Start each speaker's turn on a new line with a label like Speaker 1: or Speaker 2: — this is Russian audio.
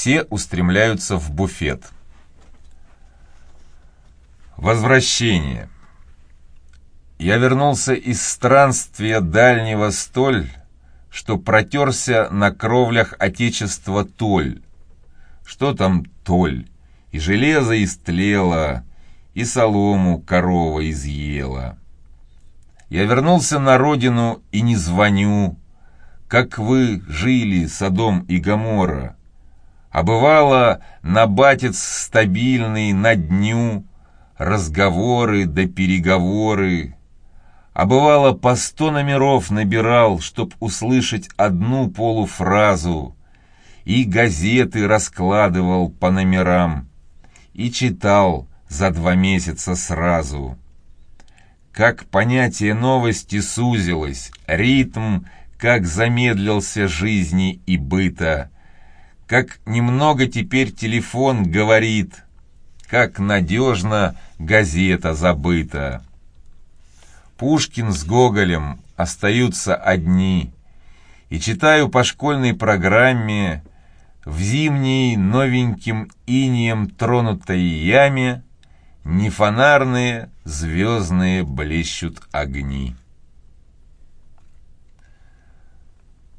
Speaker 1: Все устремляются в буфет. Возвращение. Я вернулся из странствия дальнего столь, что протерся на кровлях отечества толь. Что там толь? И железо истлело, и солому корова изъела. Я вернулся на родину и не звоню, как вы жили, Содом и Гоморра. А бывало, на батец стабильный на дню разговоры да переговоры. А бывало, по сто номеров набирал, чтоб услышать одну полуфразу, и газеты раскладывал по номерам, и читал за два месяца сразу. Как понятие новости сузилось, ритм, как замедлился жизни и быта, как немного теперь телефон говорит, как надежно газета забыта. Пушкин с Гоголем остаются одни, и читаю по школьной программе в зимней новеньким инием тронутой яме не фонарные звездные блещут огни.